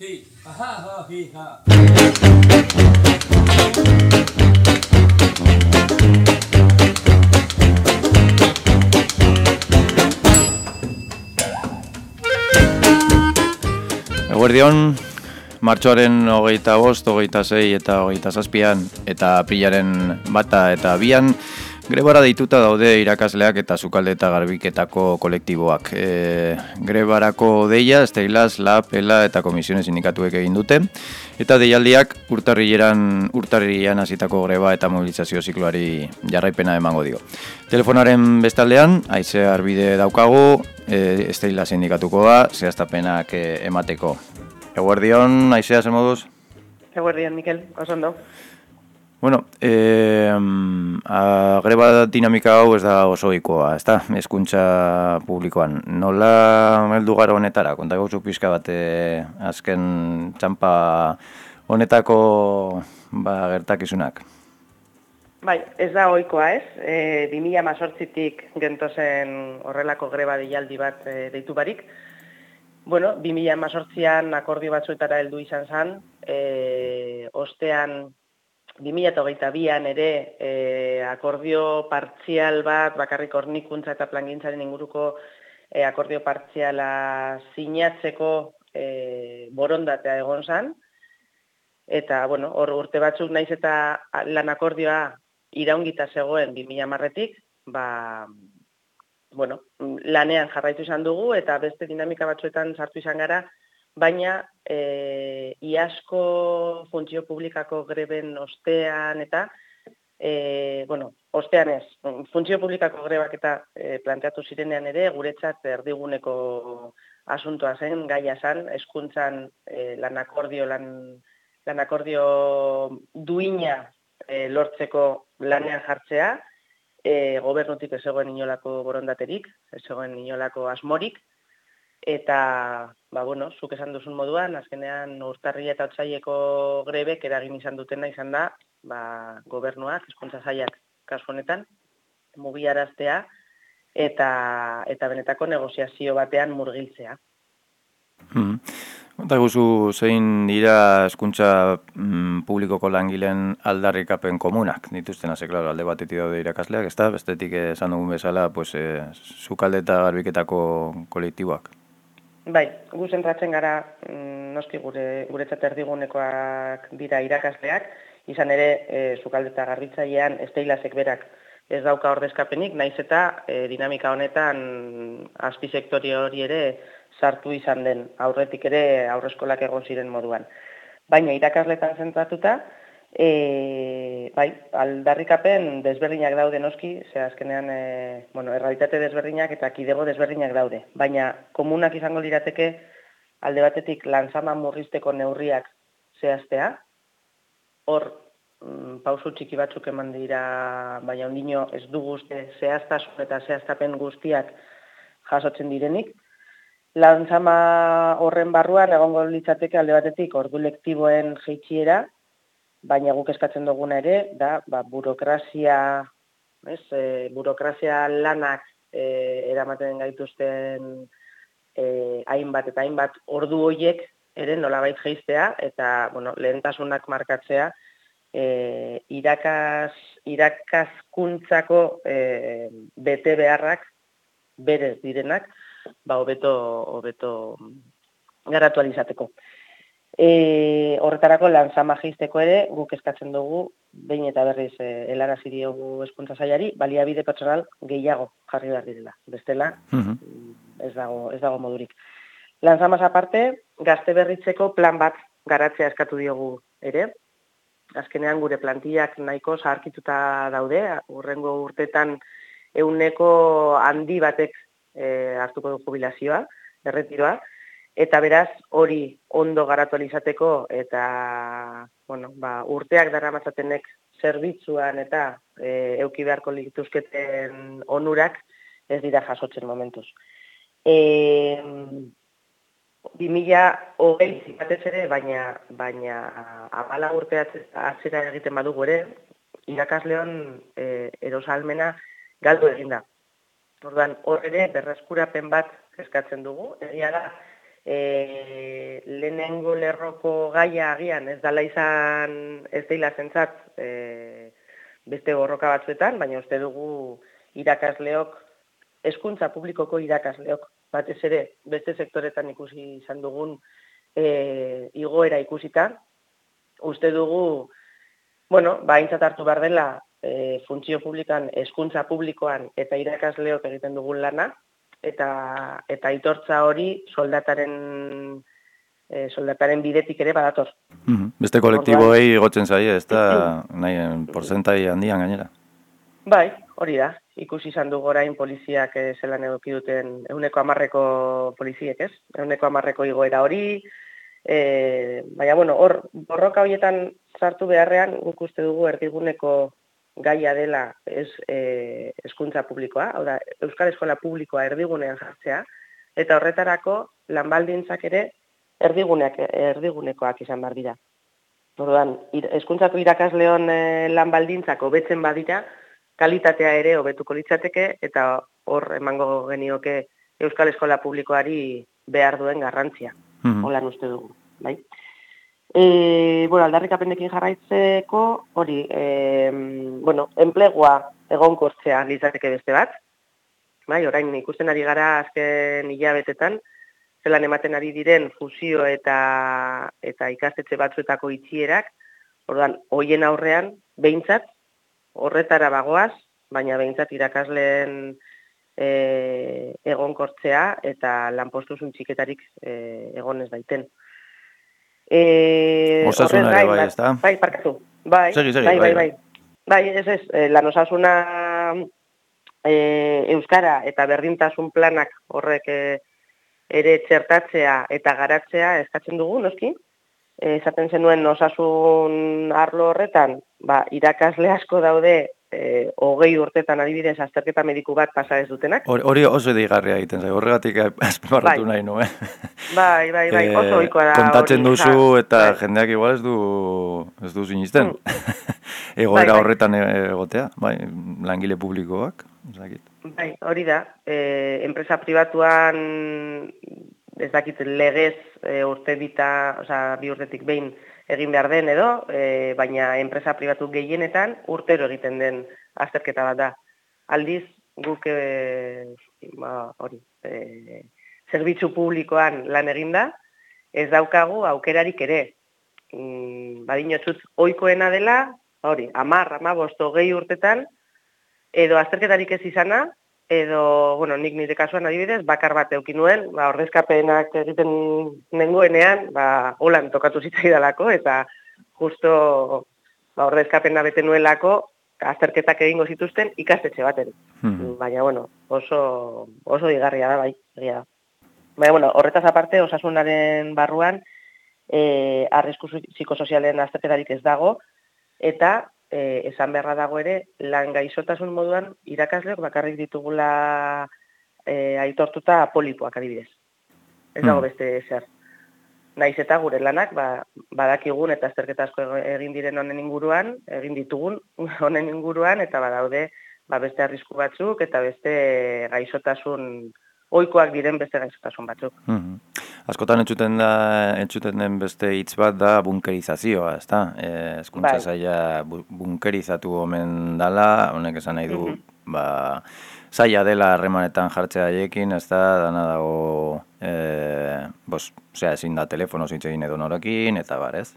hi, ha, ha, hi, ha. Eguerdion, martxoaren hogeita bost, hogeita zei eta hogeita zazpian, eta aprilaren bata eta bian, grebara deituta daude irakasleak eta sukalde eta garbiketako kolektiboak. E, grebarako deia, Esterilaz, Lab, Ela eta Komisiones Sindikatuek egin dute, eta deialdiak urtarrileran, urtarrilean hasitako greba eta mobilizazio zikloari jarraipena emango dio. Telefonaren bestaldean, haize arbide daukagu, e, Esterila sindikatukoa, zehaztapenak e, emateko. Eguerdion, aizea zen moduz? Eguerdian, Mikel, oso ondo. Bueno, e, greba dinamika hau ez da oso ikoa, ez da, eskuntza publikoan. Nola heldu gara honetara, konta gauzu pixka bat e, azken txampa honetako ba, gertakizunak? Bai, ez da oikoa ez, e, 2000 mazortzitik gentozen horrelako greba deialdi bat e, deitu barik. Bueno, 2000 mazortzian akordio batzuetara heldu izan zen, e, ostean 2008an ere e, akordio partzial bat, bakarrik hornikuntza eta plangintzaren inguruko e, akordio partziala sinatzeko e, borondatea egon zen. Eta, bueno, hor urte batzuk naiz eta lan akordioa iraungita zegoen 2000 marretik, ba, bueno, lanean jarraitu izan dugu eta beste dinamika batzuetan sartu izan gara, baina e, iasko funtzio publikako greben ostean eta, e, bueno, ostean ez, funtzio publikako grebak eta e, planteatu zirenean ere, guretzat erdiguneko asuntoa zen, gaia zen, eskuntzan e, lan akordio, lan, lan akordio duina e, lortzeko lanean jartzea, e, gobernutik ez zegoen inolako borondaterik, ez zegoen inolako asmorik, eta, ba, bueno, zuk esan duzun moduan, azkenean urtarri eta otzaileko grebek eragin izan dutena izan da, ba, gobernuak, eskuntza zaiak kasu honetan, mugiaraztea, eta, eta benetako negoziazio batean murgiltzea. Hmm. Eta guzu zein dira eskuntza mm, publikoko langileen aldarrikapen komunak dituzten hase, klaro, alde batetik daude irakasleak, ez da, bestetik esan dugun bezala, pues, e, zukalde eta garbiketako kolektiboak. Bai, gu zentratzen gara mm, noski gure guretzat erdigunekoak dira irakasleak, izan ere e, sukalde eta garbitzailean esteilasek berak ez dauka ordezkapenik, naiz eta e, dinamika honetan azpisektori hori ere sartu izan den aurretik ere aurreskolak egon ziren moduan. Baina irakasletan zentratuta, e, bai, aldarrikapen desberdinak daude noski, ze azkenean e, bueno, errealitate desberdinak eta kidego desberdinak daude. Baina komunak izango lirateke alde batetik lanzama murrizteko neurriak zehaztea, hor mm, pausu txiki batzuk eman dira, baina ondino ez du guzti zehaztasun eta zehaztapen guztiak jasotzen direnik, lanzama horren barruan egongo litzateke alde batetik ordu lektiboen jeitsiera, baina guk eskatzen duguna ere, da, ba, burokrazia, ez, e, burokrazia lanak e, eramaten gaituzten e, hainbat eta hainbat ordu hoiek ere nolabait jeistea eta bueno, lehentasunak markatzea e, irakas, irakaskuntzako e, bete beharrak berez direnak, ba hobeto hobeto garatu alizateko. E, horretarako lan magisteko ere guk eskatzen dugu behin eta berriz e, helarazi diogu eskuntza sailari baliabide pertsonal gehiago jarri behar direla. Bestela ez dago ez dago modurik. Lan aparte, gazte berritzeko plan bat garatzea eskatu diogu ere. Azkenean gure plantillak nahiko zaharkituta daude, urrengo urtetan euneko handi batek e, hartuko du jubilazioa, erretiroa, eta beraz hori ondo garatu izateko eta bueno, ba, urteak dara matzatenek zerbitzuan eta e, euki beharko lituzketen onurak ez dira jasotzen momentuz. E, 2000 hogei zikatez ere, baina, baina abala urte atzera egiten badugu ere, irakasleon e, erosalmena galdu eginda. Orduan, hor ere, berreskurapen bat eskatzen dugu. Egia da, e, lehenengo lerroko gaia agian ez dala izan ez deila zentzat e, beste borroka batzuetan, baina uste dugu irakasleok, hezkuntza publikoko irakasleok, batez ere beste sektoretan ikusi izan dugun e, igoera ikusita, uste dugu, bueno, ba, hartu behar dela e, funtzio publikan, hezkuntza publikoan eta irakasleok egiten dugun lana, eta eta aitortza hori soldataren e, soldataren bidetik ere badator. Mm Beste kolektiboei igotzen zaie, ez da nahi porzentai handian gainera. Bai, hori da. Ikusi izan du gorain poliziak e, zelan eduki duten euneko amarreko poliziek, ez? Euneko amarreko igoera hori, e, baina, bueno, hor, borroka horietan sartu beharrean, guk uste dugu erdiguneko gaia dela ez e, eskuntza publikoa, hau da, Euskal Eskola Publikoa erdigunean jartzea, eta horretarako lanbaldintzak ere erdiguneak, erdigunekoak izan behar dira. Orduan, eskuntzako irakasleon e, lanbaldintzak hobetzen badira, kalitatea ere hobetuko litzateke, eta hor emango genioke Euskal Eskola Publikoari behar duen garrantzia. Mm Hola uste dugu, bai? E, bueno, aldarrikapenekin jarraitzeko, hori, e, bueno, enplegua egonkortzea litzateke beste bat, bai, orain ikusten ari gara azken hilabetetan, zelan ematen ari diren fusio eta eta ikastetxe batzuetako itxierak, orduan, hoien aurrean, behintzat, horretara bagoaz, baina behintzat irakasleen e, egonkortzea eta lanpostu txiketarik e, egon ez daiten. Eh, osasuna ere bai, ez da? Bai, parkatu. Bai, segi, segi, bai, bai, bai. Bai, bai ez ez, eh, lan osasuna eh, Euskara eta berdintasun planak horrek eh, ere txertatzea eta garatzea eskatzen dugu, noski? Esaten zenuen osasun arlo horretan, ba, irakasle asko daude e, hogei urtetan adibidez azterketa mediku bat pasa ez dutenak. Hori oso edigarria egiten zai, horregatik azpimarratu bai. nahi nuen. Bai, bai, bai, oso oikoa da. Kontatzen duzu eta bai. jendeak igual ez du, ez du zinisten. Mm. Egoera bai, bai. horretan egotea, bai, langile publikoak. Bai, hori da. E, enpresa pribatuan ez dakit legez e, urte bita, oza, bi urtetik behin, egin behar den edo, e, baina enpresa pribatu gehienetan urtero egiten den azterketa bat da. Aldiz, guk e, ba, hori, e, zerbitzu publikoan lan eginda, ez daukagu aukerarik ere. Mm, Badinotzut, oikoena dela, hori, amar, amabosto gehi urtetan, edo azterketarik ez izana, edo, bueno, nik nire kasuan adibidez, bakar bat eukin nuen, ba, ordezkapenak egiten nengoenean, ba, holan tokatu zitzaidalako, eta justo ba, ordezkapena bete nuelako, azterketak egingo zituzten ikastetxe baten. Hmm. Baina, bueno, oso, oso igarria da, bai, egia da. Baina, bueno, horretaz aparte, osasunaren barruan, eh, arrisku psikosozialen azterketarik ez dago, eta e, esan beharra dago ere, lan gaizotasun moduan irakasleok bakarrik ditugula e, aitortuta polipoak adibidez. Ez dago hmm. beste zer. Naiz eta gure lanak, ba, badakigun eta azterketa asko egin diren honen inguruan, egin ditugun honen inguruan, eta badaude ba, beste arrisku batzuk eta beste gaizotasun oikoak diren beste gaizotasun batzuk. Mm Askotan entzuten da entzuten den beste hitz bat da bunkerizazioa, ezta? Eh, eskuntza bai. bunkerizatu omen dala, honek esan nahi du, mm ba, saia dela harremanetan jartzea haiekin, ezta? Dana dago eh, bos, osea, ezin da telefono egin edo norekin eta bar, ez?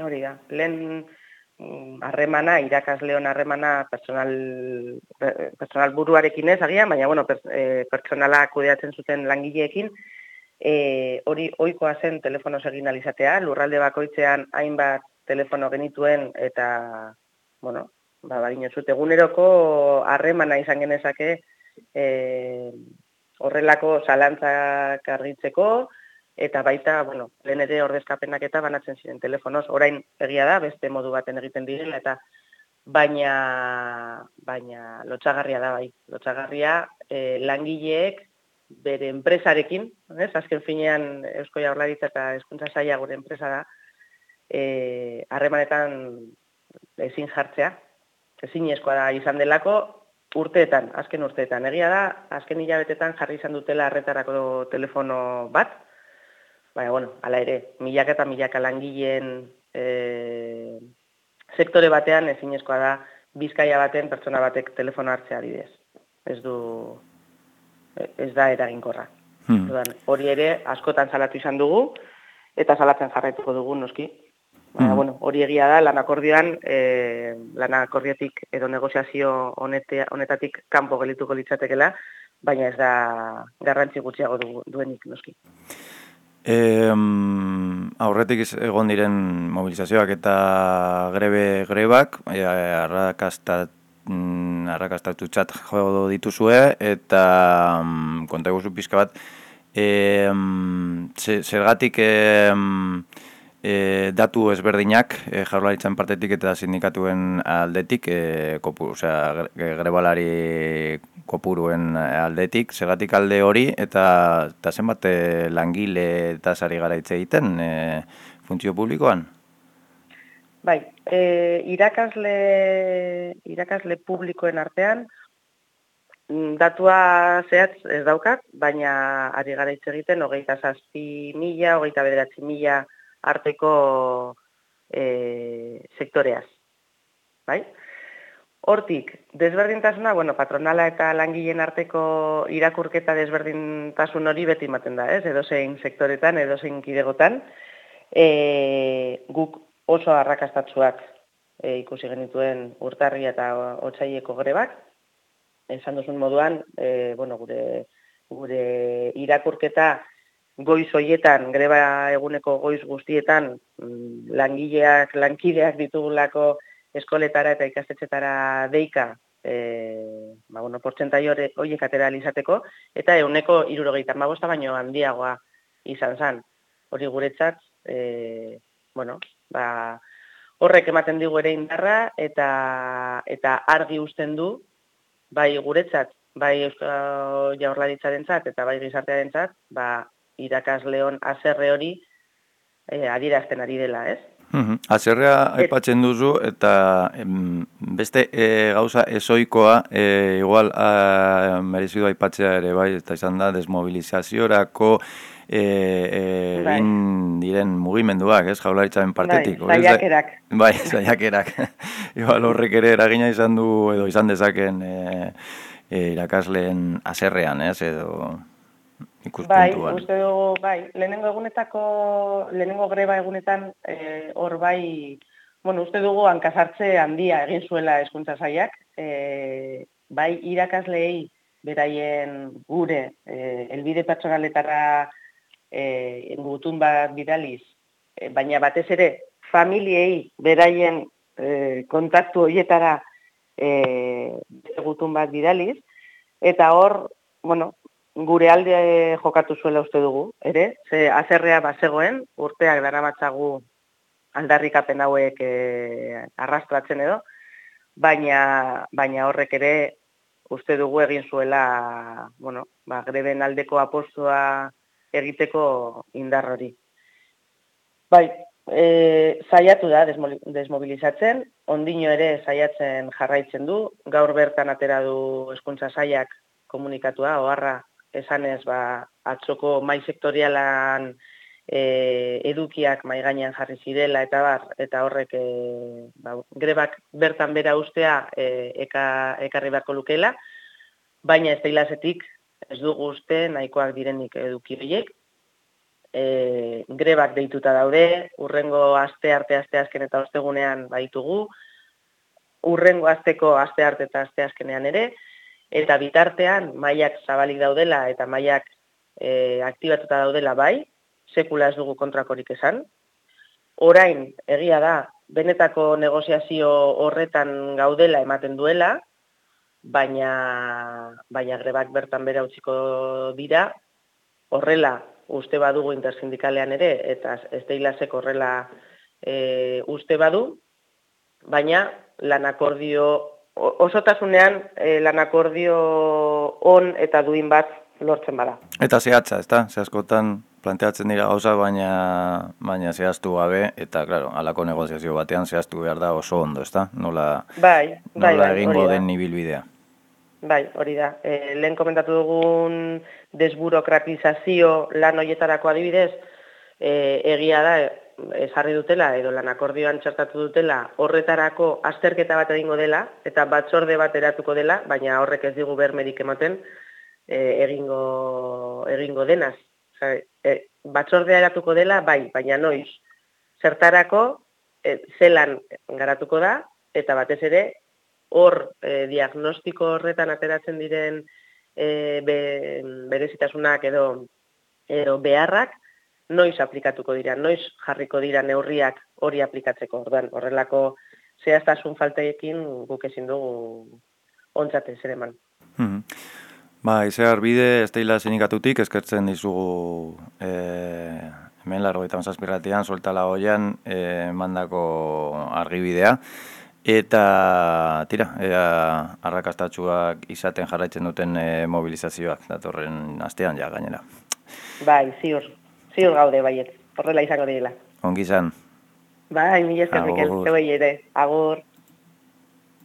Hori da. Lehen Mm, harremana, irakasleon harremana personal, personal buruarekin ez, agian, baina, bueno, per, e, pertsonala kudeatzen zuten langileekin, e, hori oikoa zen telefono egin alizatea, lurralde bakoitzean hainbat telefono genituen, eta, bueno, ba, badino zut, eguneroko harremana izan genezake, e, horrelako zalantzak argitzeko, eta baita, bueno, lehen ere ordezkapenak eta banatzen ziren telefonoz, orain egia da, beste modu baten egiten direla, eta baina, baina lotxagarria da, bai, lotxagarria e, langileek bere enpresarekin, ez? azken finean Eusko Jaurlaritza eta Eskuntza Saia gure enpresa da, e, harremanetan ezin jartzea, ezin eskoa da izan delako, urteetan, azken urteetan, egia da, azken hilabetetan jarri izan dutela arretarako telefono bat, baina, bueno, ala ere, milaka eta milaka langileen e, sektore batean ezinezkoa da bizkaia baten pertsona batek telefono hartzea adibidez. Ez du, ez da eraginkorra. Hmm. Orduan, hori ere askotan salatu izan dugu, eta salatzen jarraituko dugu noski. Baina, Mhm. bueno, hori egia da, lan akordioan, e, lan akordiotik edo negoziazio honete, honetatik kanpo gelituko litzatekela, baina ez da garrantzi gutxiago du, duenik noski. E, aurretik egon diren mobilizazioak eta grebe grebak, e, arrakastat, mm, arrakastatutxat jo dituzue, eta mm, konta eguzu pixka bat, e, ze- zergatik e, mm, e, datu ezberdinak e, jaurlaritzan partetik eta sindikatuen aldetik, e, kopu, osea, gre- grebalari kopuruen aldetik, zergatik alde hori, eta, eta zenbat e, langile eta sari gara egiten e, funtzio publikoan? Bai, e, irakasle, irakasle publikoen artean, mm, datua zehatz ez daukat, baina ari gara hitz egiten, hogeita zazpi mila, hogeita bederatzi mila arteko e, sektoreaz. Bai? Hortik, desberdintasuna, bueno, patronala eta langileen arteko irakurketa desberdintasun hori beti ematen da, ez? Edozein sektoretan, edozein kidegotan. E, guk oso arrakastatsuak e, ikusi genituen urtarri eta otsaieko grebak. Esan duzun moduan, e, bueno, gure, gure irakurketa goiz hoietan, greba eguneko goiz guztietan, mm, langileak, lankideak ditugulako eskoletara eta ikastetxetara deika, e, ba, bueno, portzentai hori- horiek atera ahal izateko, eta euneko irurogeita magosta baino handiagoa izan zen. Hori guretzat, e, bueno, ba, horrek ematen digu ere indarra eta eta argi uzten du bai guretzat, bai Jaurlaritzarentzat eta bai gizartearentzat, ba irakasleon haserre hori eh adierazten ari dela, ez? Azerrea aipatzen duzu eta beste e, gauza ezoikoa e, igual merezidu aipatzea ere bai eta izan da desmobilizaziorako e, e, Bai. egin diren mugimenduak, ez, jaularitzaren partetik. Bai, Hori ez da- saiakerak. Bai, saiakerak. igual horrek ere eragina izan du edo izan dezaken e, e, irakasleen aserrean, ez, edo Bai, ikuspuntuan. uste dugu, bai, lehenengo egunetako, lehenengo greba egunetan, eh, hor bai, bueno, uste dugu hankasartze handia egin zuela hezkuntza sailak, eh, bai irakasleei beraien gure eh, elbide pertsonaletara eh, gutun bat bidaliz, eh, baina batez ere familiei beraien eh, kontaktu horietara eh, gutun bat bidaliz, eta hor, bueno, gure alde jokatu zuela uste dugu, ere, ze azerrea bazegoen, urteak daramatzagu aldarrikapen hauek e, arrastratzen edo, baina, baina horrek ere uste dugu egin zuela, bueno, ba, greben aldeko apostua egiteko indar hori. Bai, e, saiatu da desmobilizatzen, ondino ere saiatzen jarraitzen du, gaur bertan atera du hezkuntza saiak komunikatua, oharra esanez ba, atzoko mai sektorialan e, edukiak mai gainean jarri zirela eta bar, eta horrek e, ba, grebak bertan bera ustea e, eka, ekarri beharko lukela, baina ez teilazetik ez dugu uste nahikoak direnik eduki horiek, e, grebak deituta daude, urrengo aste arte aste azken eta ostegunean baitugu, urrengo asteko aste arte eta aste azkenean ere, eta bitartean mailak zabalik daudela eta mailak e, aktibatuta daudela bai, sekula ez dugu kontrakorik esan. Orain, egia da, benetako negoziazio horretan gaudela ematen duela, baina, baina grebak bertan bera utziko dira, horrela uste badugu intersindikalean ere, eta ez deilasek horrela e, uste badu, baina lan akordio, o- osotasunean e, lan akordio on eta duin bat lortzen bada. Eta zehatza, ezta? Ze askotan planteatzen dira gauza, baina baina zehaztu gabe eta claro, halako negoziazio batean zehaztu behar da oso ondo, ezta? Nola Bai, bai, nola bai, egingo den ibilbidea. Bai, hori da. E, lehen komentatu dugun desburokratizazio lan hoietarako adibidez, e, egia da esarri dutela edo lan akordioan dutela horretarako azterketa bat egingo dela eta batzorde bat eratuko dela, baina horrek ez digu bermerik ematen e, egingo, egingo denaz. Osa, e, batzordea eratuko dela, bai, baina noiz. Zertarako, e, zelan garatuko da, eta batez ere, hor e, diagnostiko horretan ateratzen diren e, be, berezitasunak edo, edo beharrak, noiz aplikatuko dira, noiz jarriko dira neurriak hori aplikatzeko. Orduan, horrelako zehaztasun falteekin guk ezin dugu ontzate zer eman. Mm -hmm. Ba, izear bide, esteila zenikatutik, eskertzen dizugu e, hemen largo eta onzazpirratian, soltala hoian, e, mandako argibidea. Eta, tira, ea, arrakastatxuak izaten jarraitzen duten e, mobilizazioak, datorren astean ja gainera. Bai, ziur, ziur gaude baiet, horrela izango dira. Ongi izan. Bai, mi esker, Mikel, ere, agur.